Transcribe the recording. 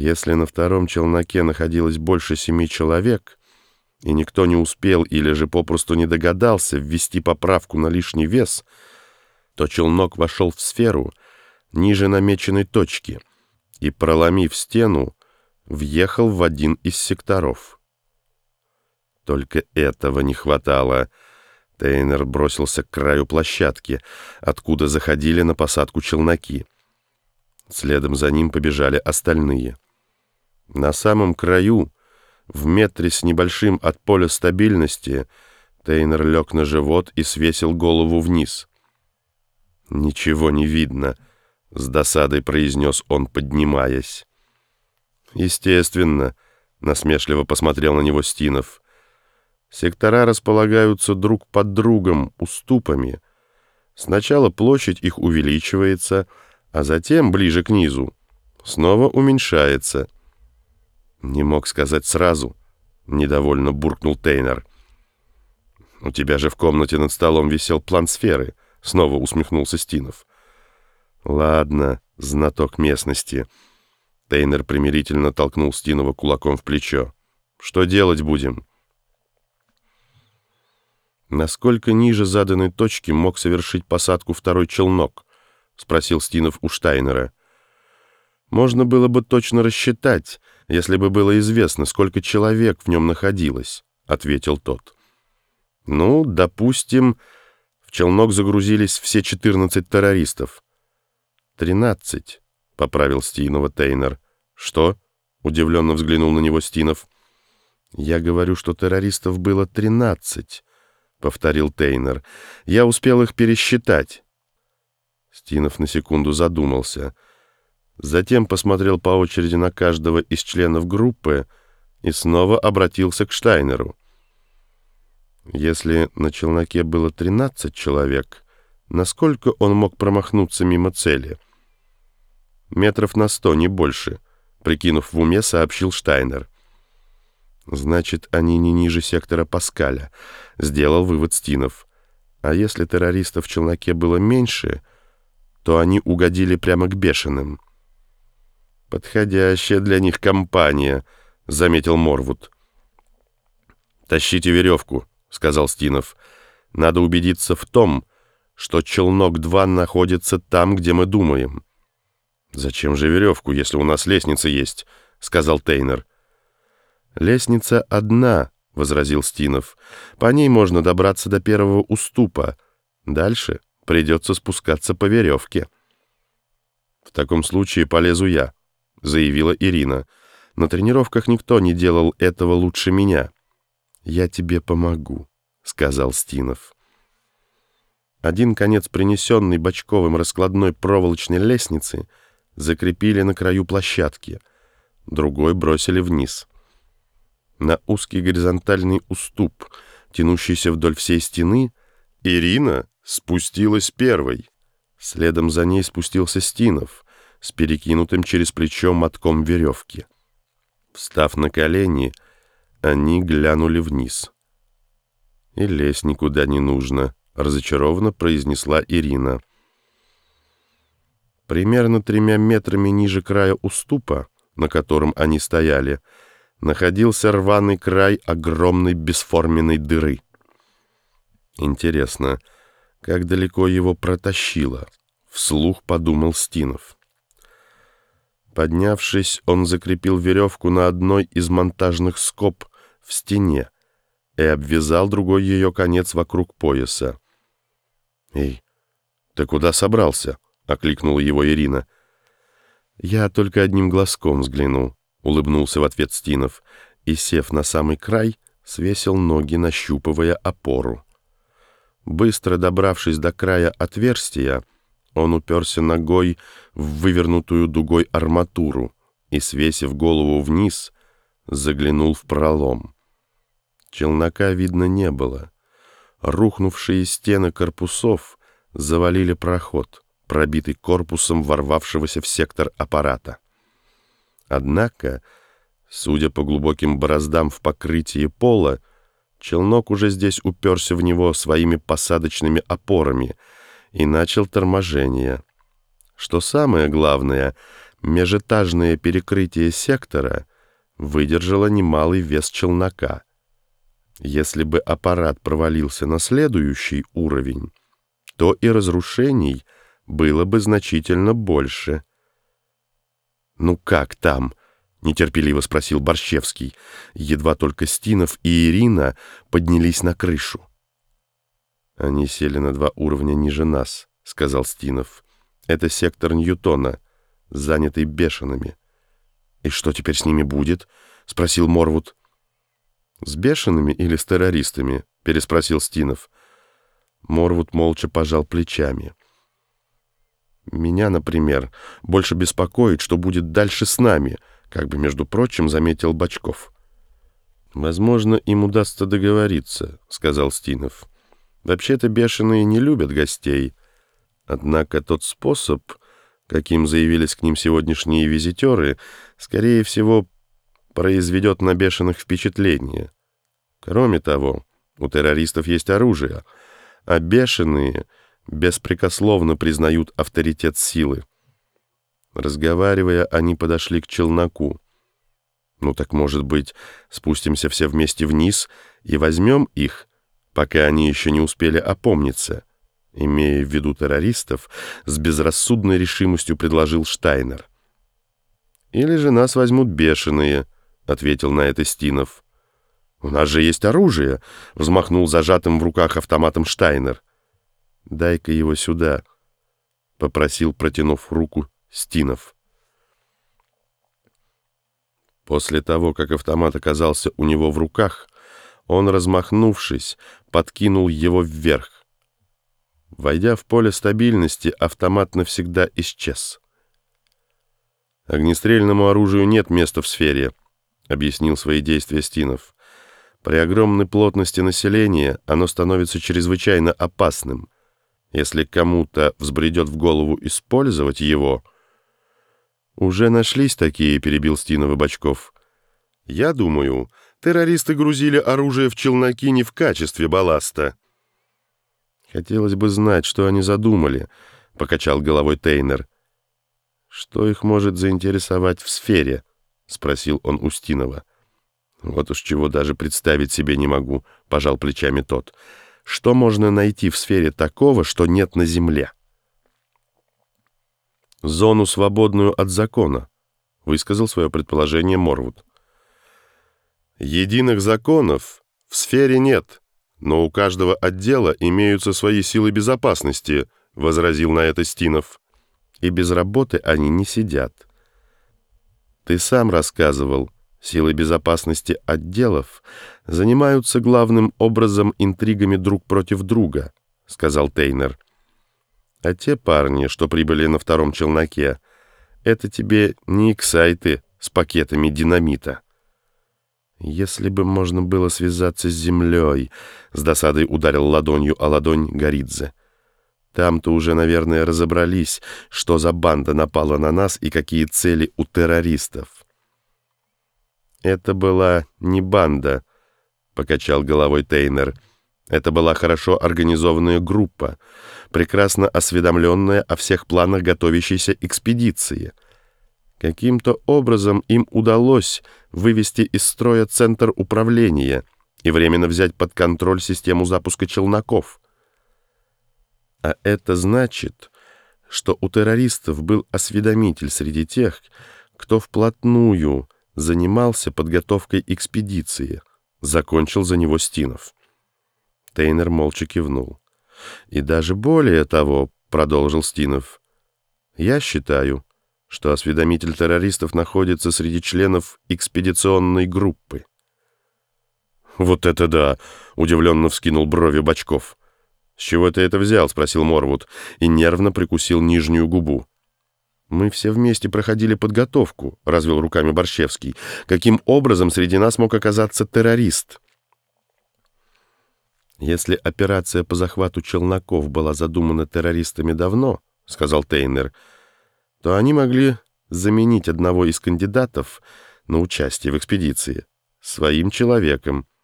Если на втором челноке находилось больше семи человек, и никто не успел или же попросту не догадался ввести поправку на лишний вес, то челнок вошел в сферу ниже намеченной точки и, проломив стену, въехал в один из секторов. Только этого не хватало. Тейнер бросился к краю площадки, откуда заходили на посадку челноки. Следом за ним побежали остальные. На самом краю, в метре с небольшим от поля стабильности, Тейнер лег на живот и свесил голову вниз. «Ничего не видно», — с досадой произнес он, поднимаясь. «Естественно», — насмешливо посмотрел на него Стинов. «Сектора располагаются друг под другом уступами. Сначала площадь их увеличивается, а затем, ближе к низу, снова уменьшается». «Не мог сказать сразу», — недовольно буркнул Тейнер. «У тебя же в комнате над столом висел план сферы», — снова усмехнулся Стинов. «Ладно, знаток местности». Тейнер примирительно толкнул Стинова кулаком в плечо. «Что делать будем?» «Насколько ниже заданной точки мог совершить посадку второй челнок?» — спросил Стинов у Штайнера. «Можно было бы точно рассчитать, если бы было известно, сколько человек в нем находилось», — ответил тот. «Ну, допустим, в челнок загрузились все 14 террористов». «Тринадцать», — поправил Стинова Тейнер. «Что?» — удивленно взглянул на него Стинов. «Я говорю, что террористов было тринадцать», — повторил Тейнер. «Я успел их пересчитать». Стинов на секунду задумался. Затем посмотрел по очереди на каждого из членов группы и снова обратился к Штайнеру. Если на челноке было тринадцать человек, насколько он мог промахнуться мимо цели? Метров на сто, не больше — прикинув в уме, сообщил Штайнер. «Значит, они не ниже сектора Паскаля», — сделал вывод Стинов. «А если террористов в челноке было меньше, то они угодили прямо к бешеным». «Подходящая для них компания», — заметил Морвуд. «Тащите веревку», — сказал Стинов. «Надо убедиться в том, что челнок-2 находится там, где мы думаем». «Зачем же веревку, если у нас лестница есть?» — сказал Тейнер. «Лестница одна», — возразил Стинов. «По ней можно добраться до первого уступа. Дальше придется спускаться по веревке». «В таком случае полезу я», — заявила Ирина. «На тренировках никто не делал этого лучше меня». «Я тебе помогу», — сказал Стинов. Один конец принесенной бочковым раскладной проволочной лестницы — закрепили на краю площадки, другой бросили вниз. На узкий горизонтальный уступ, тянущийся вдоль всей стены, Ирина спустилась первой. Следом за ней спустился Стинов с перекинутым через плечо мотком веревки. Встав на колени, они глянули вниз. «И лезть никуда не нужно», — разочарованно произнесла Ирина. Примерно тремя метрами ниже края уступа, на котором они стояли, находился рваный край огромной бесформенной дыры. Интересно, как далеко его протащило, вслух подумал Стинов. Поднявшись, он закрепил веревку на одной из монтажных скоб в стене и обвязал другой ее конец вокруг пояса. «Эй, ты куда собрался?» окликнула его Ирина. «Я только одним глазком взглянул», — улыбнулся в ответ Стинов, и, сев на самый край, свесил ноги, нащупывая опору. Быстро добравшись до края отверстия, он уперся ногой в вывернутую дугой арматуру и, свесив голову вниз, заглянул в пролом. Челнока видно не было. Рухнувшие стены корпусов завалили проход — пробитый корпусом ворвавшегося в сектор аппарата. Однако, судя по глубоким бороздам в покрытии пола, челнок уже здесь уперся в него своими посадочными опорами и начал торможение. Что самое главное, межэтажное перекрытие сектора выдержало немалый вес челнока. Если бы аппарат провалился на следующий уровень, то и разрушений было бы значительно больше. «Ну как там?» — нетерпеливо спросил Борщевский. Едва только Стинов и Ирина поднялись на крышу. «Они сели на два уровня ниже нас», — сказал Стинов. «Это сектор Ньютона, занятый бешеными». «И что теперь с ними будет?» — спросил Морвуд. «С бешеными или с террористами?» — переспросил Стинов. Морвуд молча пожал плечами. «Меня, например, больше беспокоит, что будет дальше с нами», как бы, между прочим, заметил Бочков. «Возможно, им удастся договориться», — сказал Стинов. «Вообще-то бешеные не любят гостей. Однако тот способ, каким заявились к ним сегодняшние визитеры, скорее всего, произведет на бешеных впечатление. Кроме того, у террористов есть оружие, а бешеные беспрекословно признают авторитет силы. Разговаривая, они подошли к челноку. «Ну так, может быть, спустимся все вместе вниз и возьмем их, пока они еще не успели опомниться?» Имея в виду террористов, с безрассудной решимостью предложил Штайнер. «Или же нас возьмут бешеные», — ответил на это Стинов. «У нас же есть оружие», — взмахнул зажатым в руках автоматом Штайнер. «Дай-ка его сюда», — попросил, протянув руку Стинов. После того, как автомат оказался у него в руках, он, размахнувшись, подкинул его вверх. Войдя в поле стабильности, автомат навсегда исчез. «Огнестрельному оружию нет места в сфере», — объяснил свои действия Стинов. «При огромной плотности населения оно становится чрезвычайно опасным. Если кому-то взбредет в голову использовать его...» «Уже нашлись такие», — перебил Стинова Бочков. «Я думаю, террористы грузили оружие в челноки не в качестве балласта». «Хотелось бы знать, что они задумали», — покачал головой Тейнер. «Что их может заинтересовать в сфере?» — спросил он у Стинова. «Вот уж чего даже представить себе не могу», — пожал плечами тот. «Что можно найти в сфере такого, что нет на Земле?» зону, свободную от закона», — высказал свое предположение Морвуд. «Единых законов в сфере нет, но у каждого отдела имеются свои силы безопасности», — возразил на это Стинов. «И без работы они не сидят». «Ты сам рассказывал», Силы безопасности отделов занимаются главным образом интригами друг против друга, сказал Тейнер. А те парни, что прибыли на втором челноке, это тебе не иксайты с пакетами динамита. Если бы можно было связаться с землей, с досадой ударил ладонью о ладонь Горидзе. Там-то уже, наверное, разобрались, что за банда напала на нас и какие цели у террористов. Это была не банда, покачал головой Тейнер. Это была хорошо организованная группа, прекрасно осведомленная о всех планах готовящейся экспедиции. Каким-то образом им удалось вывести из строя центр управления и временно взять под контроль систему запуска челноков. А это значит, что у террористов был осведомитель среди тех, кто вплотную занимался подготовкой экспедиции, закончил за него Стинов. Тейнер молча кивнул. «И даже более того», — продолжил Стинов, — «я считаю, что осведомитель террористов находится среди членов экспедиционной группы». «Вот это да!» — удивленно вскинул брови Бочков. «С чего ты это взял?» — спросил Морвуд и нервно прикусил нижнюю губу. «Мы все вместе проходили подготовку», — развел руками Борщевский. «Каким образом среди нас мог оказаться террорист?» «Если операция по захвату челноков была задумана террористами давно, — сказал Тейнер, — то они могли заменить одного из кандидатов на участие в экспедиции своим человеком —